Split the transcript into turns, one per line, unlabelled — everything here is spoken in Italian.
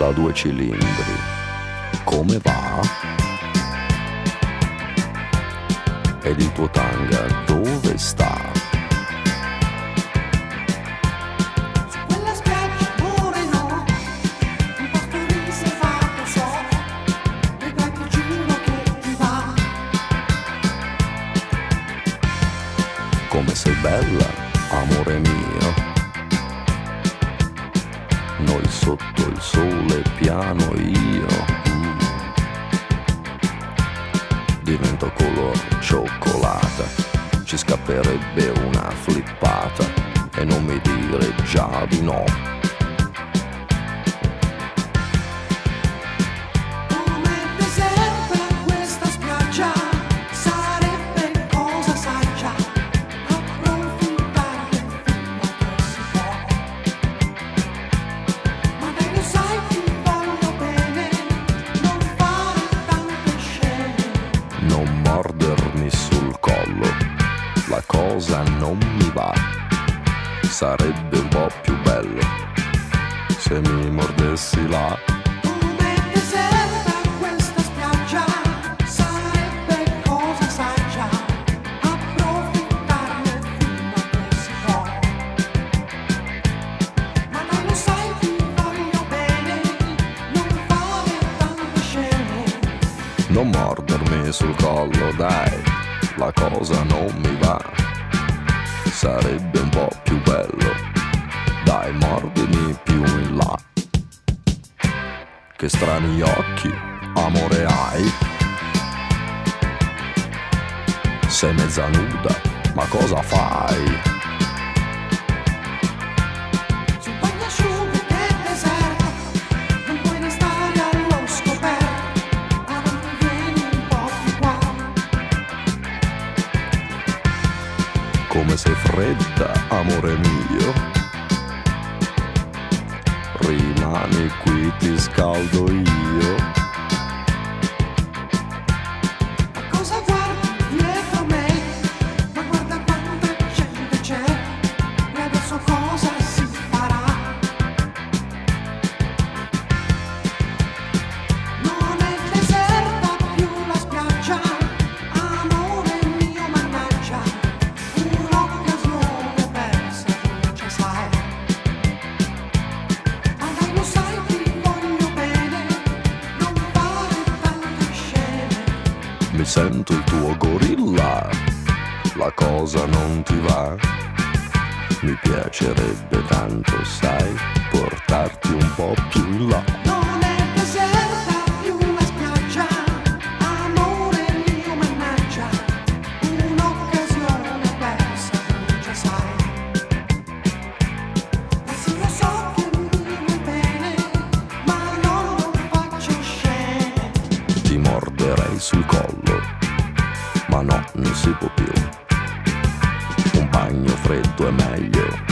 la due cilindri. Come va? Ed il tuo tanga dove sta? Come sei bella, amore mio. Noi sotto il sole piano io. Divento color cioccolata. Ci scapperebbe una flippata. E non mi dire già di no.
Cosa non
mi va. Sarebbe un po' più bello se mi mordessi là.
Non
mordermi sul collo, dai, la cosa non mi va. Sarebbe un po' più bello, dai, mordimi più in là. Che strani occhi, amore hai. Sei mezza nuda, ma cosa fai? Come sei fredda, amore mio. Rimani qui, ti scaldo io. Mi sento il tuo gorilla. La cosa non ti va? Mi piacerebbe tanto, sai, portarti un po' più in là.
Non è deserta più la spiaggia, amore mio mannaggia, un'occasione persa, tu già sai. Ma sì lo so che mi vuoi bene, ma non faccio scene.
Ti morderei sul collo. No, non si può più. Un bagno freddo è meglio.